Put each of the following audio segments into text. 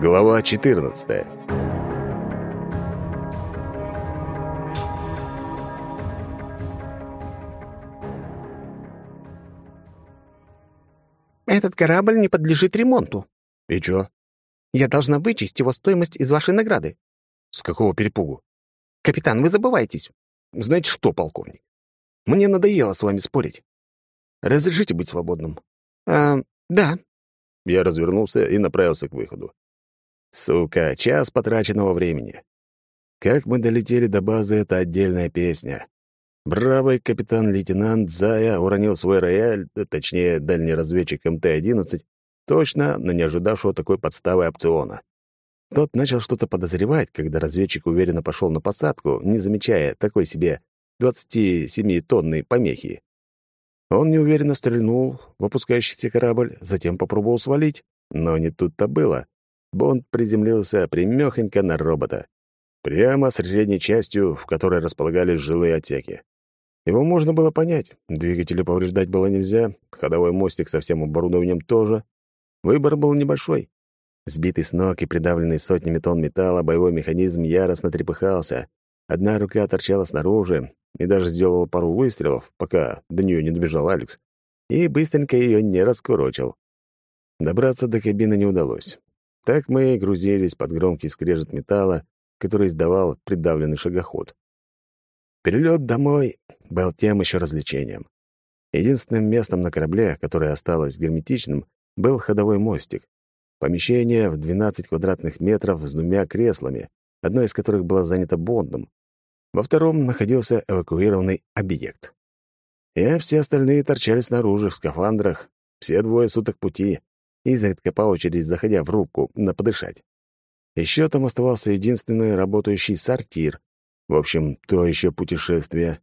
Глава 14. Этот корабль не подлежит ремонту. И чё? Я должна вычесть его стоимость из вашей награды. С какого перепугу? Капитан, вы забываетесь. Знаете что, полковник? Мне надоело с вами спорить. Разрешите быть свободным? А, да. Я развернулся и направился к выходу. Сука, час потраченного времени. Как мы долетели до базы, это отдельная песня. Бравый капитан-лейтенант Зая уронил свой рояль, точнее, дальний разведчик МТ-11, точно на не ожидавшего такой подставы опциона. Тот начал что-то подозревать, когда разведчик уверенно пошел на посадку, не замечая такой себе 27-тонной помехи. Он неуверенно стрельнул в опускающийся корабль, затем попробовал свалить, но не тут-то было. Бонд приземлился примёхонько на робота. Прямо с средней частью, в которой располагались жилые отсеки. Его можно было понять. Двигатели повреждать было нельзя, ходовой мостик со всем оборудованием тоже. Выбор был небольшой. Сбитый с ног и придавленный сотнями тонн металла, боевой механизм яростно трепыхался. Одна рука торчала снаружи и даже сделала пару выстрелов, пока до нее не добежал Алекс, и быстренько ее не раскурочил. Добраться до кабины не удалось. Так мы и грузились под громкий скрежет металла, который издавал придавленный шагоход. Перелет домой был тем еще развлечением. Единственным местом на корабле, которое осталось герметичным, был ходовой мостик. Помещение в 12 квадратных метров с двумя креслами, одно из которых было занято Бондом. Во втором находился эвакуированный объект. И все остальные торчали снаружи в скафандрах, все двое суток пути, изредка по очереди заходя в рубку на подышать. Еще там оставался единственный работающий сортир, в общем, то еще путешествие.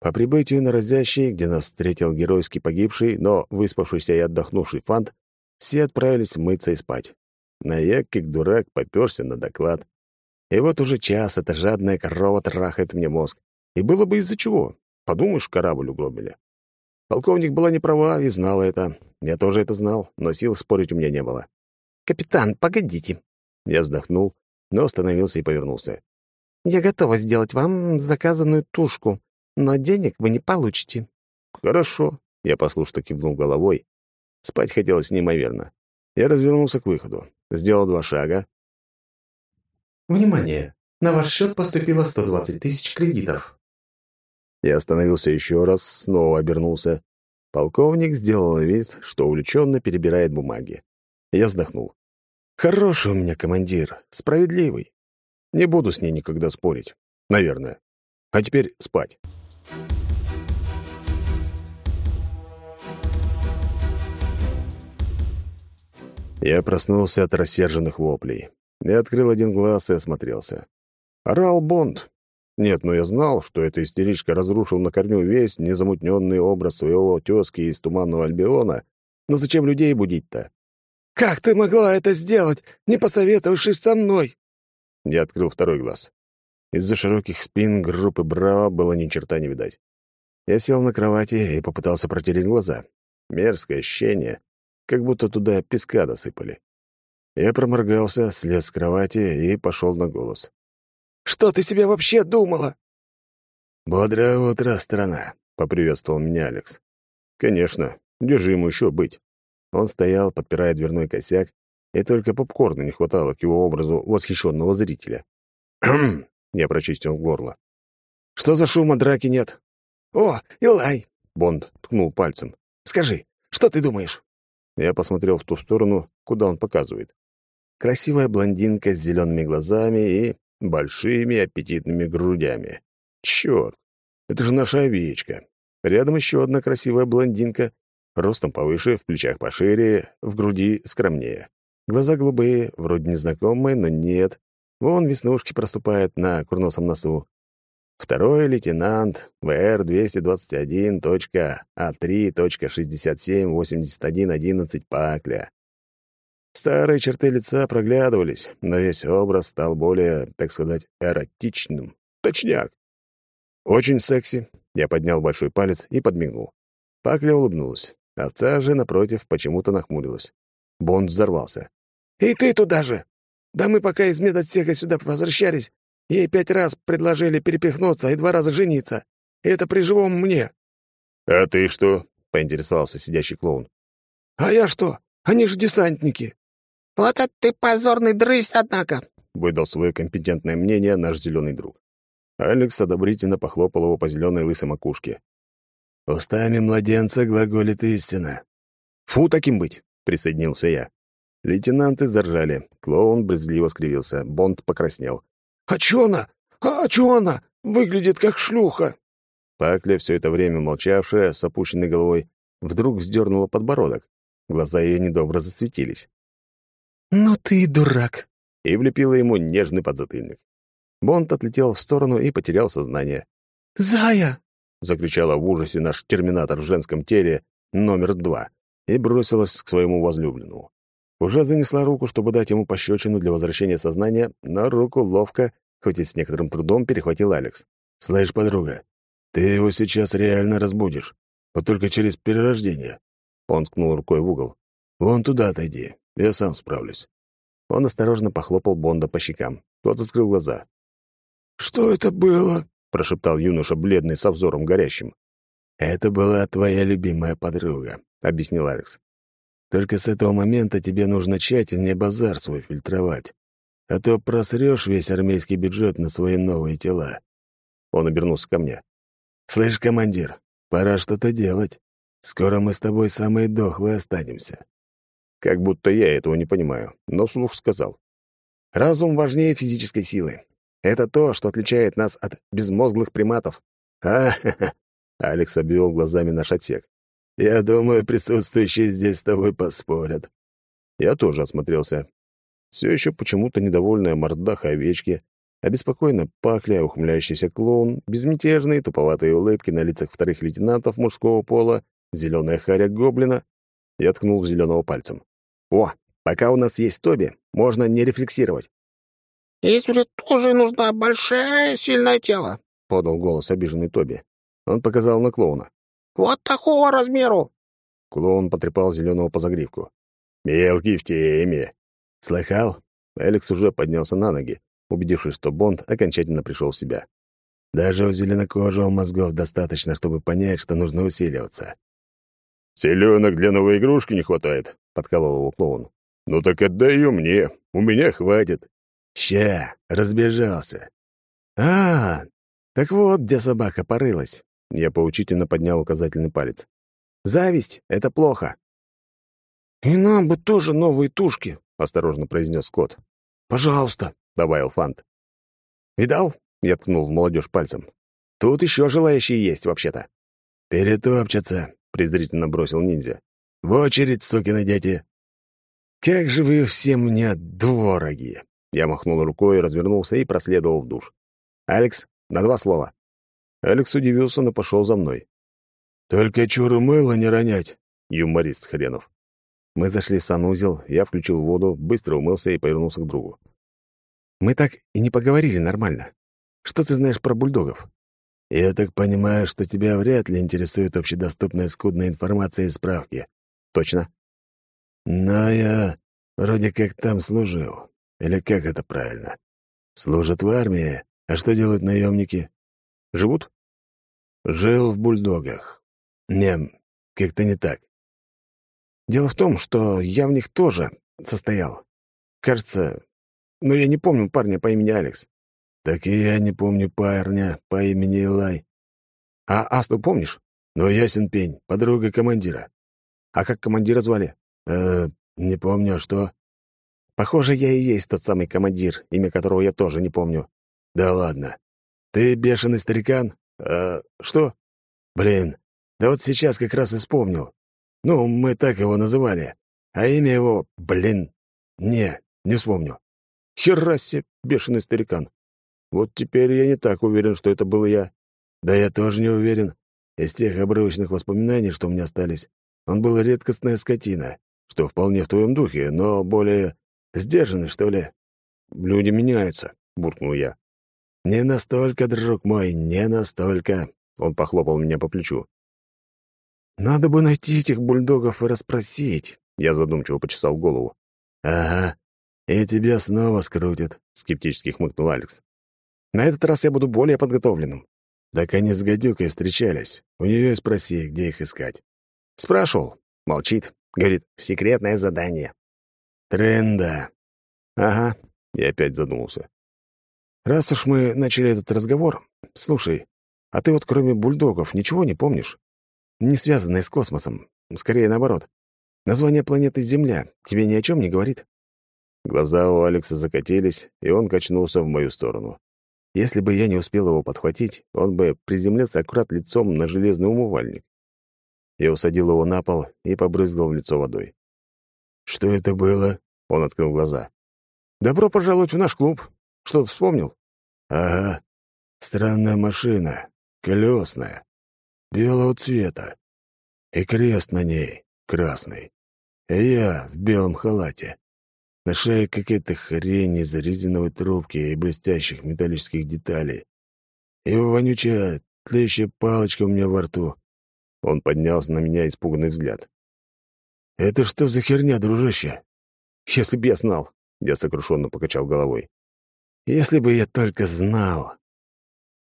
По прибытию на разящий, где нас встретил геройски погибший, но выспавшийся и отдохнувший фант, все отправились мыться и спать. На я, как дурак, попёрся на доклад. И вот уже час эта жадная корова трахает мне мозг. И было бы из-за чего. Подумаешь, корабль угробили. Полковник была не права и знала это. Я тоже это знал, но сил спорить у меня не было. «Капитан, погодите». Я вздохнул, но остановился и повернулся. Я готова сделать вам заказанную тушку, но денег вы не получите». «Хорошо», — я послушно кивнул головой. Спать хотелось неимоверно. Я развернулся к выходу, сделал два шага. «Внимание! На ваш счет поступило 120 тысяч кредитов». Я остановился еще раз, снова обернулся. Полковник сделал вид, что увлеченно перебирает бумаги. Я вздохнул. «Хороший у меня командир, справедливый. Не буду с ней никогда спорить. Наверное. А теперь спать. Я проснулся от рассерженных воплей. Я открыл один глаз и осмотрелся. Орал Бонд. Нет, но я знал, что эта истеричка разрушил на корню весь незамутненный образ своего тезки из Туманного Альбиона. Но зачем людей будить-то? «Как ты могла это сделать, не посоветовавшись со мной?» Я открыл второй глаз. Из-за широких спин группы Браво было ни черта не видать. Я сел на кровати и попытался протереть глаза. Мерзкое ощущение, как будто туда песка досыпали. Я проморгался, слез с кровати и пошел на голос. «Что ты себе вообще думала?» «Бодрое утро, страна», — поприветствовал меня Алекс. «Конечно, держи ему еще быть». Он стоял, подпирая дверной косяк, и только попкорна не хватало к его образу восхищенного зрителя. «Хм!» — я прочистил горло. «Что за шума драки нет?» «О, Илай!» — Бонд ткнул пальцем. «Скажи, что ты думаешь?» Я посмотрел в ту сторону, куда он показывает. Красивая блондинка с зелеными глазами и большими аппетитными грудями. Черт, это же наша овечка. Рядом еще одна красивая блондинка, ростом повыше, в плечах пошире, в груди скромнее. Глаза голубые, вроде незнакомые, но нет. Вон веснушки проступают на курносом носу. Второй лейтенант ВР-221.А3.678111 Пакля. Старые черты лица проглядывались, но весь образ стал более, так сказать, эротичным. Точняк. Очень секси. Я поднял большой палец и подмигнул. Пакля улыбнулась. Овца же, напротив, почему-то нахмурилась. Бонд взорвался. И ты туда же. Да мы пока из медотсека сюда возвращались, ей пять раз предложили перепихнуться и два раза жениться. И это при живом мне». «А ты что?» — поинтересовался сидящий клоун. «А я что? Они же десантники». «Вот это ты позорный дрысь, однако!» — выдал свое компетентное мнение наш зеленый друг. Алекс одобрительно похлопал его по зеленой лысой макушке. «Устами младенца глаголит истина». «Фу, таким быть!» — присоединился я. Лейтенанты заржали. Клоун брезгливо скривился. Бонд покраснел. «А чё она? А чё она? Выглядит как шлюха!» Пакля, все это время молчавшая, с опущенной головой, вдруг вздернула подбородок. Глаза ее недобро засветились. «Ну ты и дурак!» И влепила ему нежный подзатыльник. Бонд отлетел в сторону и потерял сознание. «Зая!» — закричала в ужасе наш терминатор в женском теле номер два и бросилась к своему возлюбленному. Уже занесла руку, чтобы дать ему пощечину для возвращения сознания, но руку ловко, хоть и с некоторым трудом, перехватил Алекс. «Слышь, подруга, ты его сейчас реально разбудишь, вот только через перерождение». Он ткнул рукой в угол. «Вон туда отойди, я сам справлюсь». Он осторожно похлопал Бонда по щекам. Тот открыл глаза. «Что это было?» — прошептал юноша, бледный, со взором горящим. «Это была твоя любимая подруга», — объяснил Алекс. «Только с этого момента тебе нужно тщательнее базар свой фильтровать, а то просрешь весь армейский бюджет на свои новые тела». Он обернулся ко мне. «Слышь, командир, пора что-то делать. Скоро мы с тобой самые дохлые останемся». Как будто я этого не понимаю, но вслух сказал. «Разум важнее физической силы. Это то, что отличает нас от безмозглых приматов». «А, ха -ха. Алекс обвел глазами наш отсек. «Я думаю, присутствующие здесь с тобой поспорят». Я тоже осмотрелся. Все еще почему-то недовольная мордаха овечки, обеспокоенно пахля, ухмыляющийся клоун, безмятежные туповатые улыбки на лицах вторых лейтенантов мужского пола, зеленая харя гоблина. Я ткнул зеленого пальцем. «О, пока у нас есть Тоби, можно не рефлексировать». «Исуре тоже нужна большая сильное тело», — подал голос обиженный Тоби. Он показал на клоуна. «Вот такого размеру!» Клоун потрепал зеленого по загривку. «Мелкий в теме!» «Слыхал?» Алекс уже поднялся на ноги, убедившись, что Бонд окончательно пришел в себя. Даже у зеленокожего мозгов достаточно, чтобы понять, что нужно усиливаться. «Селенок для новой игрушки не хватает», — подколол его клоун. «Ну так отдай ее мне, у меня хватит». «Ща, разбежался». «А, так вот, где собака порылась». Я поучительно поднял указательный палец. «Зависть — это плохо». «И нам бы тоже новые тушки», — осторожно произнес кот. «Пожалуйста», — добавил Фант. «Видал?» — я ткнул в молодежь пальцем. «Тут еще желающие есть, вообще-то». «Перетопчатся», — презрительно бросил ниндзя. «В очередь, сукины дети!» «Как же вы все мне дороги!» Я махнул рукой, развернулся и проследовал в душ. «Алекс, на два слова». Алекс удивился, но пошел за мной. «Только чуру мыло не ронять», — юморист хренов. Мы зашли в санузел, я включил воду, быстро умылся и повернулся к другу. «Мы так и не поговорили нормально. Что ты знаешь про бульдогов?» «Я так понимаю, что тебя вряд ли интересует общедоступная скудная информация и справки». «Точно». «Но я вроде как там служил. Или как это правильно? Служат в армии, а что делают наемники? Живут? Жил в бульдогах. Не, как-то не так. Дело в том, что я в них тоже состоял. Кажется, но я не помню парня по имени Алекс. Так и я не помню парня по имени Илай. А Асту помнишь? Ну, ясен пень, подруга командира. А как командира звали? Э, не помню, а что? Похоже, я и есть тот самый командир, имя которого я тоже не помню. Да ладно. Ты бешеный старикан? Э, что? Блин, да вот сейчас как раз и вспомнил. Ну, мы так его называли. А имя его, блин, не, не вспомню. Херасе, бешеный старикан. Вот теперь я не так уверен, что это был я. Да я тоже не уверен. Из тех обрывочных воспоминаний, что у меня остались, он был редкостная скотина, что вполне в твоем духе, но более Сдержанный, что ли?» «Люди меняются», — буркнул я. «Не настолько, друг мой, не настолько», — он похлопал меня по плечу. «Надо бы найти этих бульдогов и расспросить», — я задумчиво почесал голову. «Ага, «И тебя снова скрутят», — скептически хмыкнул Алекс. «На этот раз я буду более подготовленным». «Так они с гадюкой встречались. У нее спроси, где их искать». Спрашивал. Молчит. Говорит, секретное задание. «Тренда». Ага. Я опять задумался. Раз уж мы начали этот разговор, слушай, а ты вот кроме бульдогов ничего не помнишь? Не связанное с космосом. Скорее наоборот. Название планеты Земля тебе ни о чем не говорит? Глаза у Алекса закатились, и он качнулся в мою сторону. Если бы я не успел его подхватить, он бы приземлился аккурат лицом на железный умывальник. Я усадил его на пол и побрызгал в лицо водой. «Что это было?» — он открыл глаза. «Добро пожаловать в наш клуб. Что-то вспомнил?» «Ага. Странная машина. Колесная. Белого цвета. И крест на ней красный. И я в белом халате. На шее какая-то хрень из резиновой трубки и блестящих металлических деталей. И вонючая, тлеющая палочка у меня во рту. Он поднялся на меня испуганный взгляд. «Это что за херня, дружище?» «Если бы я знал!» — я сокрушенно покачал головой. «Если бы я только знал!»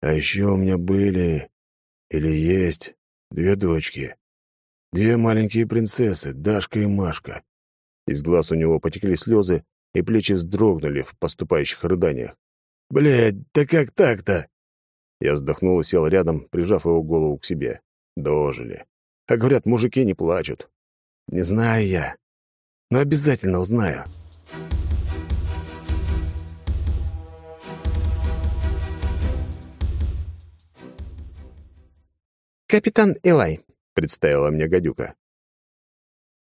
«А еще у меня были или есть две дочки. Две маленькие принцессы, Дашка и Машка. Из глаз у него потекли слезы, и плечи вздрогнули в поступающих рыданиях. «Блядь, да как так-то?» Я вздохнул и сел рядом, прижав его голову к себе. Дожили. А говорят, мужики не плачут. Не знаю я, но обязательно узнаю. «Капитан Элай», — представила мне гадюка.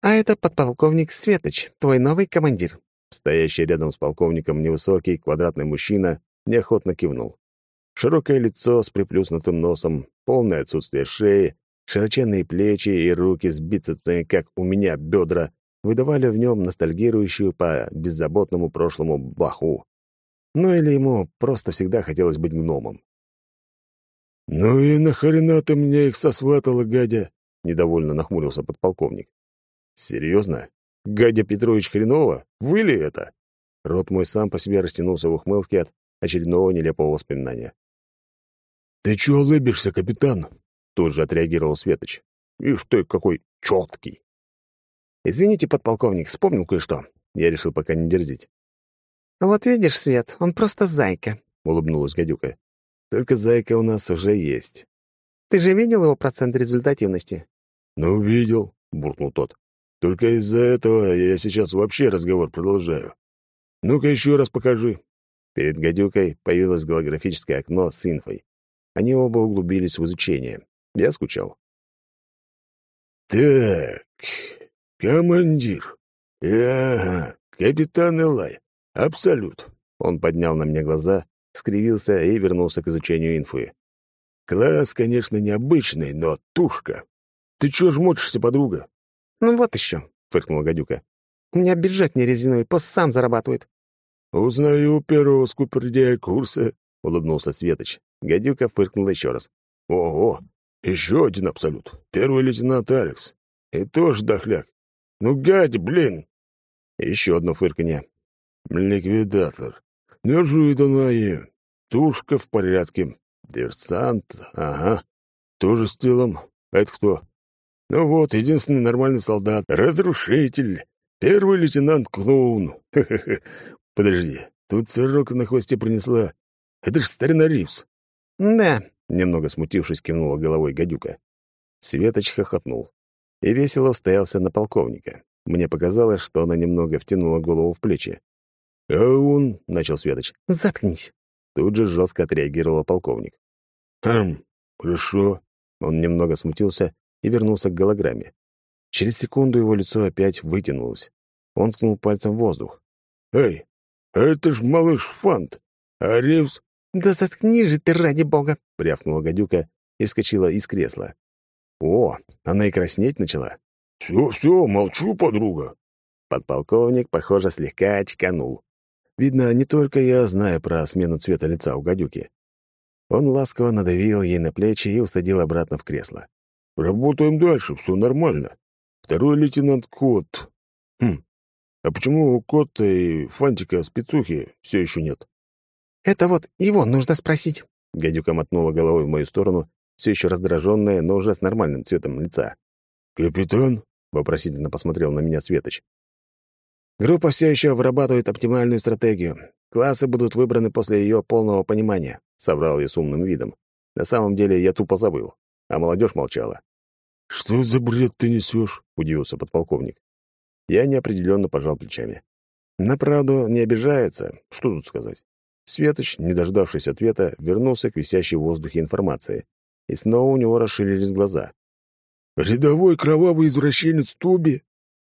А это подполковник Светоч, твой новый командир». Стоящий рядом с полковником невысокий, квадратный мужчина неохотно кивнул. Широкое лицо с приплюснутым носом, полное отсутствие шеи, широченные плечи и руки с бицепсами, как у меня бедра, выдавали в нем ностальгирующую по беззаботному прошлому блоху. Ну или ему просто всегда хотелось быть гномом. «Ну и нахрена ты мне их сосватала, гадя?» — недовольно нахмурился подполковник. Серьезно? Гадя Петрович Хренова? Вы ли это? Рот мой сам по себе растянулся в ухмылке от очередного нелепого воспоминания. «Ты чего улыбишься, капитан?» Тут же отреагировал Светоч. «Ишь ты, какой четкий!» «Извините, подполковник, вспомнил кое-что». Я решил пока не дерзить. «Вот видишь, Свет, он просто зайка», — улыбнулась гадюка. «Только зайка у нас уже есть». «Ты же видел его процент результативности?» «Ну, видел», — буркнул тот. Только из-за этого я сейчас вообще разговор продолжаю. Ну-ка еще раз покажи». Перед гадюкой появилось голографическое окно с инфой. Они оба углубились в изучение. Я скучал. «Так, командир. Ага, капитан Элай. Абсолют». Он поднял на меня глаза, скривился и вернулся к изучению инфы. «Класс, конечно, необычный, но тушка. Ты чё жмотишься, подруга? «Ну вот еще», — фыркнула гадюка. «У меня бюджет не резиновый, пост сам зарабатывает». «Узнаю первого скупердея курса», — улыбнулся Светоч. Гадюка фыркнула еще раз. «Ого, еще один абсолют. Первый лейтенант Алекс. И тоже дохляк. Ну, гадь, блин!» Еще одно фырканье. «Ликвидатор. Неожиданно Тушка в порядке. Диверсант, ага. Тоже с телом. А это кто?» Ну вот, единственный нормальный солдат. Разрушитель. Первый лейтенант Клоун. Подожди, тут сорока на хвосте принесла. Это ж старина Ривз. Да. Немного смутившись, кивнула головой гадюка. Светоч хохотнул. И весело устоялся на полковника. Мне показалось, что она немного втянула голову в плечи. «А он...» — начал Светоч. «Заткнись». Тут же жестко отреагировал полковник. «Хм, хорошо». Он немного смутился и вернулся к голограмме. Через секунду его лицо опять вытянулось. Он ткнул пальцем в воздух. «Эй, это ж малыш Фант! А Ривз...» «Да заткни же ты, ради бога!» — пряфнула гадюка и вскочила из кресла. «О, она и краснеть начала!» «Все, все, молчу, подруга!» Подполковник, похоже, слегка очканул. Видно, не только я знаю про смену цвета лица у гадюки. Он ласково надавил ей на плечи и усадил обратно в кресло. Работаем дальше, все нормально. Второй лейтенант Кот. Хм, А почему у Котта и Фантика спецухи все еще нет? Это вот его нужно спросить. Гадюка мотнула головой в мою сторону, все еще раздраженная, но уже с нормальным цветом лица. «Капитан?» — вопросительно посмотрел на меня Светоч. «Группа все еще вырабатывает оптимальную стратегию. Классы будут выбраны после ее полного понимания», — соврал я с умным видом. На самом деле я тупо забыл, а молодежь молчала. «Что за бред ты несешь?» — удивился подполковник. Я неопределенно пожал плечами. На правду не обижается, что тут сказать. Светоч, не дождавшись ответа, вернулся к висящей в воздухе информации, и снова у него расширились глаза. «Рядовой кровавый извращенец Тоби?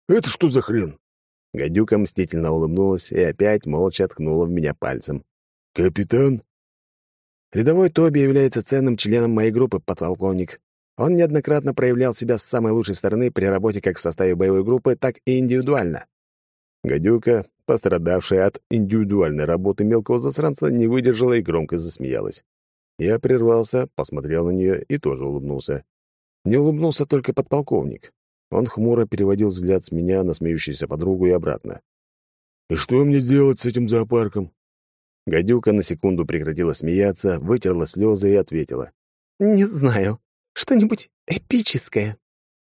Это что за хрен?» Гадюка мстительно улыбнулась и опять молча ткнула в меня пальцем. «Капитан?» «Рядовой Тоби является ценным членом моей группы, подполковник. Он неоднократно проявлял себя с самой лучшей стороны при работе как в составе боевой группы, так и индивидуально. Гадюка, пострадавшая от индивидуальной работы мелкого засранца, не выдержала и громко засмеялась. Я прервался, посмотрел на нее и тоже улыбнулся. Не улыбнулся только подполковник. Он хмуро переводил взгляд с меня на смеющуюся подругу и обратно. «И что мне делать с этим зоопарком?» Гадюка на секунду прекратила смеяться, вытерла слезы и ответила. «Не знаю. Что-нибудь эпическое».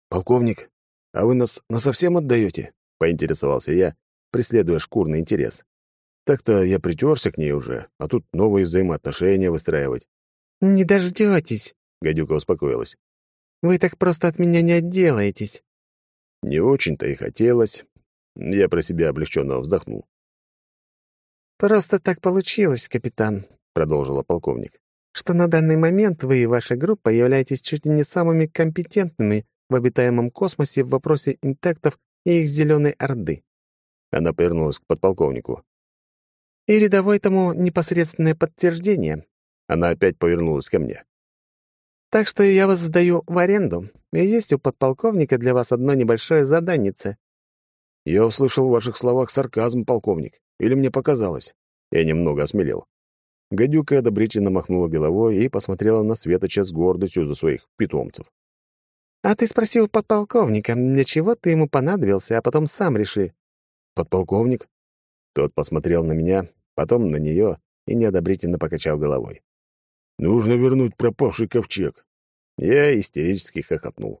«Полковник, а вы нас насовсем отдаете?» — поинтересовался я, преследуя шкурный интерес. Так-то я притерся к ней уже, а тут новые взаимоотношения выстраивать. «Не дождетесь», — гадюка успокоилась. «Вы так просто от меня не отделаетесь». Не очень-то и хотелось. Я про себя облегченно вздохнул. «Просто так получилось, капитан», — продолжила полковник что на данный момент вы и ваша группа являетесь чуть ли не самыми компетентными в обитаемом космосе в вопросе интектов и их зеленой орды». Она повернулась к подполковнику. «И рядовой тому непосредственное подтверждение». Она опять повернулась ко мне. «Так что я вас сдаю в аренду, и есть у подполковника для вас одно небольшое заданице». «Я услышал в ваших словах сарказм, полковник. Или мне показалось?» Я немного осмелел. Гадюка одобрительно махнула головой и посмотрела на Светоча с гордостью за своих питомцев. «А ты спросил подполковника, для чего ты ему понадобился, а потом сам реши». «Подполковник?» Тот посмотрел на меня, потом на нее и неодобрительно покачал головой. «Нужно вернуть пропавший ковчег». Я истерически хохотнул.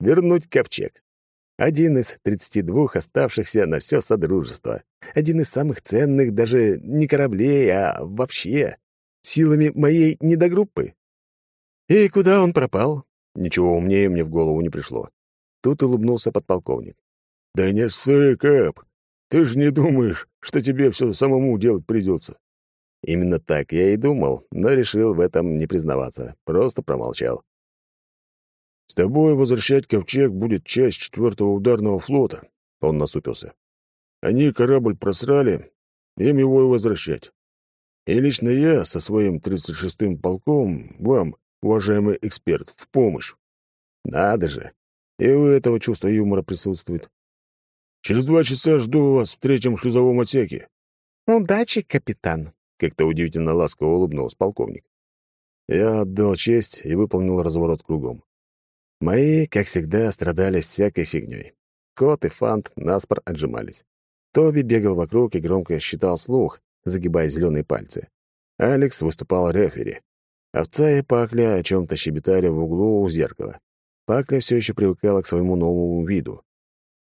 «Вернуть ковчег. Один из тридцати двух оставшихся на все Содружество. Один из самых ценных даже не кораблей, а вообще. Силами моей недогруппы. И куда он пропал? Ничего умнее мне в голову не пришло. Тут улыбнулся подполковник. «Да не ссы, Кэп. Ты же не думаешь, что тебе все самому делать придется?» Именно так я и думал, но решил в этом не признаваться, просто промолчал. «С тобой возвращать ковчег будет часть четвертого ударного флота», — он насупился. «Они корабль просрали, им его и возвращать. И лично я со своим 36-м полком вам, уважаемый эксперт, в помощь». «Надо же! И у этого чувства юмора присутствует». «Через два часа жду вас в третьем шлюзовом отсеке». «Удачи, капитан», — как-то удивительно ласково улыбнулся полковник. Я отдал честь и выполнил разворот кругом. Мои, как всегда, страдали всякой фигней. Кот и Фант наспор отжимались. Тоби бегал вокруг и громко считал слух, загибая зеленые пальцы. Алекс выступал рефери. Овца и Пакля о чем-то щебетали в углу у зеркала. Пакля все еще привыкала к своему новому виду.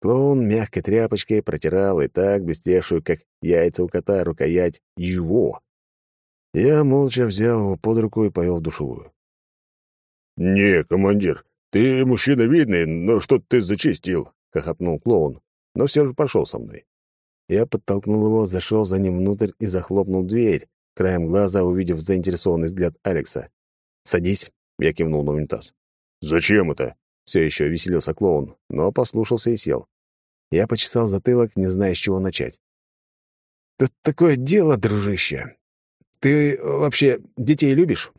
Клоун мягкой тряпочкой протирал и так блестевшую, как яйца у кота, рукоять его. Я молча взял его под руку и повел в душевую. «Не, командир, «Ты мужчина видный, но что ты зачистил?» — хохотнул клоун, но все же пошел со мной. Я подтолкнул его, зашел за ним внутрь и захлопнул дверь, краем глаза увидев заинтересованный взгляд Алекса. «Садись», — я кивнул на унитаз. «Зачем это?» — все еще веселился клоун, но послушался и сел. Я почесал затылок, не зная, с чего начать. «Тут такое дело, дружище. Ты вообще детей любишь?»